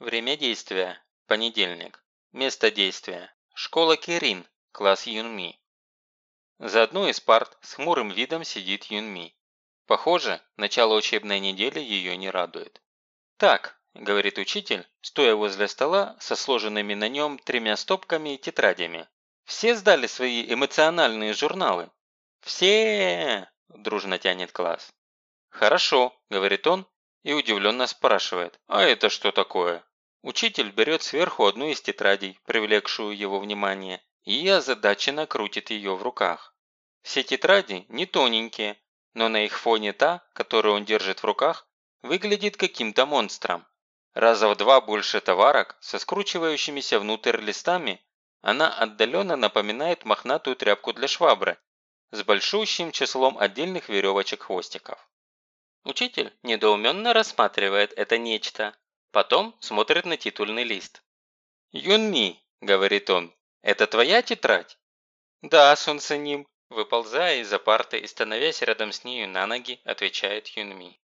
Время действия – понедельник. Место действия – школа Кирин, класс Юнми. За одной из парт с хмурым видом сидит Юнми. Похоже, начало учебной недели ее не радует. «Так», – говорит учитель, стоя возле стола со сложенными на нем тремя стопками и тетрадями. «Все сдали свои эмоциональные журналы?» «Все!» – дружно тянет класс. «Хорошо», – говорит он и удивленно спрашивает. «А это что такое?» Учитель берет сверху одну из тетрадей, привлекшую его внимание, и озадаченно крутит ее в руках. Все тетради не тоненькие, но на их фоне та, которую он держит в руках, выглядит каким-то монстром. Раза в два больше товарок со скручивающимися внутрь листами, она отдаленно напоминает мохнатую тряпку для швабры с большущим числом отдельных веревочек-хвостиков. Учитель недоуменно рассматривает это нечто, потом смотрит на титульный лист. «Юнми», – говорит он, – «это твоя тетрадь?» «Да, Сунсеним», – выползая из-за парты и становясь рядом с нею на ноги, отвечает Юнми.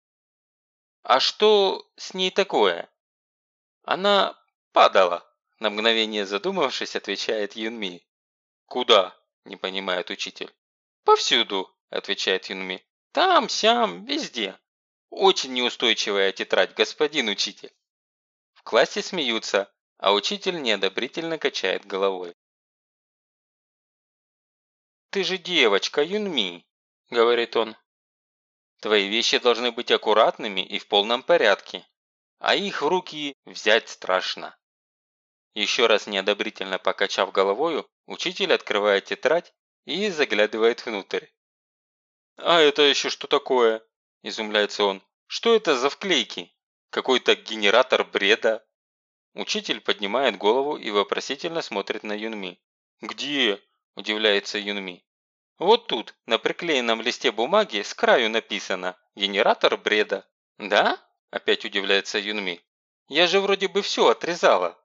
«А что с ней такое?» «Она падала», – на мгновение задумавшись, отвечает Юнми. «Куда?» – не понимает учитель. «Повсюду», – отвечает Юнми. «Там, сям, везде». Очень неустойчивая тетрадь, господин учитель. Классе смеются, а учитель неодобрительно качает головой. «Ты же девочка, Юнми», – говорит он. «Твои вещи должны быть аккуратными и в полном порядке, а их в руки взять страшно». Еще раз неодобрительно покачав головою, учитель открывает тетрадь и заглядывает внутрь. «А это еще что такое?» – изумляется он. Что это за вклейки? Какой-то генератор бреда? Учитель поднимает голову и вопросительно смотрит на Юнми. «Где?» – удивляется Юнми. «Вот тут, на приклеенном листе бумаги, с краю написано «Генератор бреда». «Да?» – опять удивляется Юнми. «Я же вроде бы все отрезала».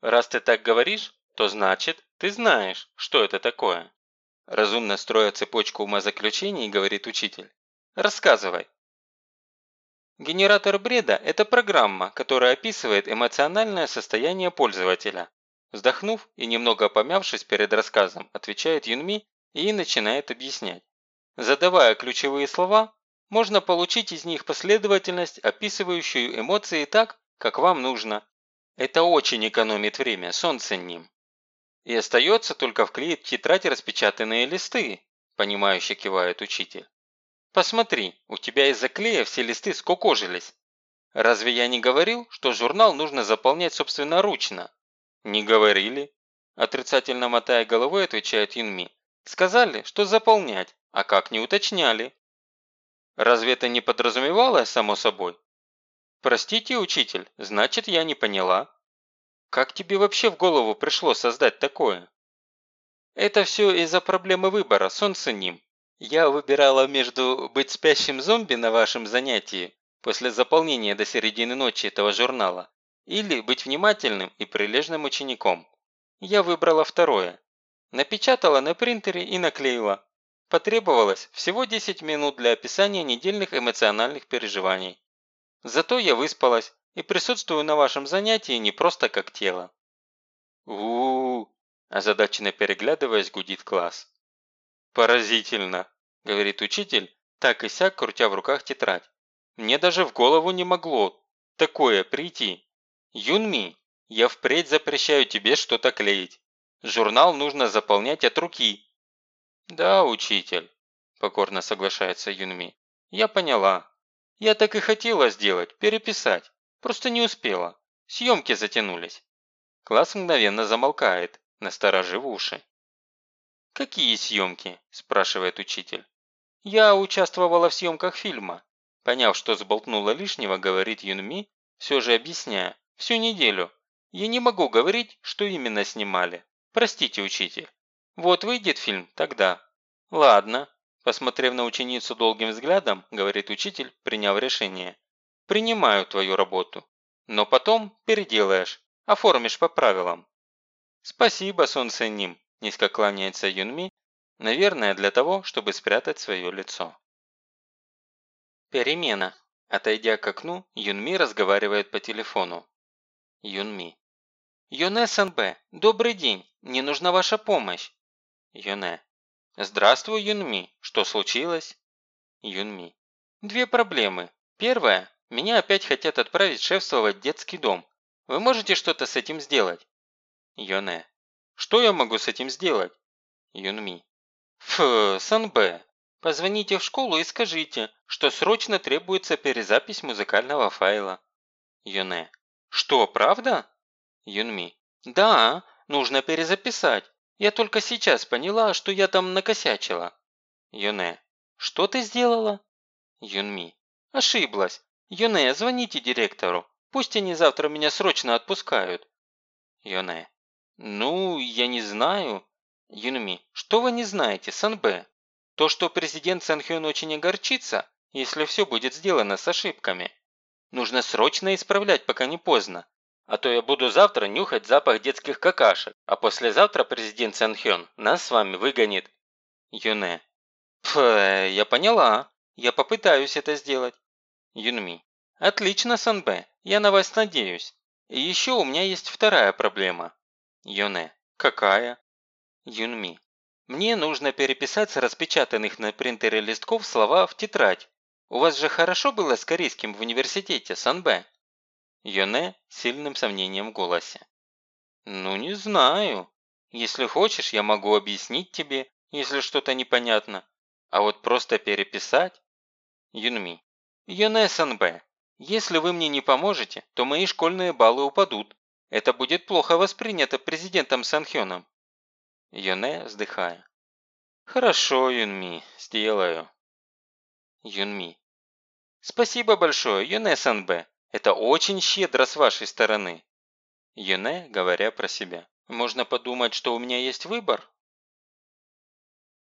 «Раз ты так говоришь, то значит, ты знаешь, что это такое». Разумно строя цепочку умозаключений, говорит учитель. «Рассказывай». Генератор бреда – это программа, которая описывает эмоциональное состояние пользователя. Вздохнув и немного помявшись перед рассказом, отвечает Юнми и начинает объяснять. Задавая ключевые слова, можно получить из них последовательность, описывающую эмоции так, как вам нужно. Это очень экономит время, солнце ним. И остается только вклеить в тетрадь распечатанные листы, понимающе кивает учитель. Посмотри, у тебя из-за клея все листы скукожились. Разве я не говорил, что журнал нужно заполнять собственноручно? Не говорили. Отрицательно мотая головой, отвечает Юнми. Сказали, что заполнять, а как не уточняли. Разве это не подразумевалось, само собой? Простите, учитель, значит, я не поняла. Как тебе вообще в голову пришло создать такое? Это все из-за проблемы выбора, солнце ним. Я выбирала между быть спящим зомби на вашем занятии после заполнения до середины ночи этого журнала или быть внимательным и прилежным учеником. Я выбрала второе. Напечатала на принтере и наклеила. Потребовалось всего 10 минут для описания недельных эмоциональных переживаний. Зато я выспалась и присутствую на вашем занятии не просто как тело. у озадаченно переглядываясь, гудит класс. «Поразительно», – говорит учитель, так и сяк, крутя в руках тетрадь. «Мне даже в голову не могло такое прийти. Юнми, я впредь запрещаю тебе что-то клеить. Журнал нужно заполнять от руки». «Да, учитель», – покорно соглашается Юнми. «Я поняла. Я так и хотела сделать, переписать. Просто не успела. Съемки затянулись». Класс мгновенно замолкает, насторожив уши. «Какие съемки?» – спрашивает учитель. «Я участвовала в съемках фильма». Поняв, что сболтнула лишнего, говорит Юнми, все же объясняя. «Всю неделю. Я не могу говорить, что именно снимали. Простите, учитель. Вот выйдет фильм, тогда». «Ладно», – посмотрев на ученицу долгим взглядом, говорит учитель, приняв решение. «Принимаю твою работу. Но потом переделаешь, оформишь по правилам». «Спасибо, Солнце Ним», Низко кланяется Юнми, наверное, для того, чтобы спрятать свое лицо. Перемена. Отойдя к окну, Юнми разговаривает по телефону. Юнми. Йоне СНБ, добрый день, мне нужна ваша помощь. Йоне. Здравствуй, Юнми, что случилось? Юнми. Две проблемы. Первая. Меня опять хотят отправить шефствовать в детский дом. Вы можете что-то с этим сделать? Йоне. Что я могу с этим сделать? Юнми. Фу, Санбэ. Позвоните в школу и скажите, что срочно требуется перезапись музыкального файла. Юне. Что, правда? Юнми. Да, нужно перезаписать. Я только сейчас поняла, что я там накосячила. Юне. Что ты сделала? Юнми. Ошиблась. Юне, звоните директору. Пусть они завтра меня срочно отпускают. Юне. Ну, я не знаю. Юнми. Что вы не знаете, Санбэ? То, что президент Санхён очень огорчится, если все будет сделано с ошибками. Нужно срочно исправлять, пока не поздно. А то я буду завтра нюхать запах детских какашек, а послезавтра президент Санхён нас с вами выгонит. Юне. Пф, я поняла. Я попытаюсь это сделать. Юнми. Отлично, Санбэ. Я на вас надеюсь. И еще у меня есть вторая проблема. Юне. Какая? Юнми. Мне нужно переписать с распечатанных на принтере листков слова в тетрадь. У вас же хорошо было с корейским в университете, Санбэ? С сильным сомнением в голосе. «Ну, не знаю. Если хочешь, я могу объяснить тебе, если что-то непонятно. А вот просто переписать...» Юнми. «Йоне СНБ, если вы мне не поможете, то мои школьные баллы упадут. Это будет плохо воспринято президентом Санхёном». Йоне, вздыхая. «Хорошо, Юнми, сделаю». Юнми. «Спасибо большое, Юне СНБ. Это очень щедро с вашей стороны. Юне, говоря про себя. Можно подумать, что у меня есть выбор,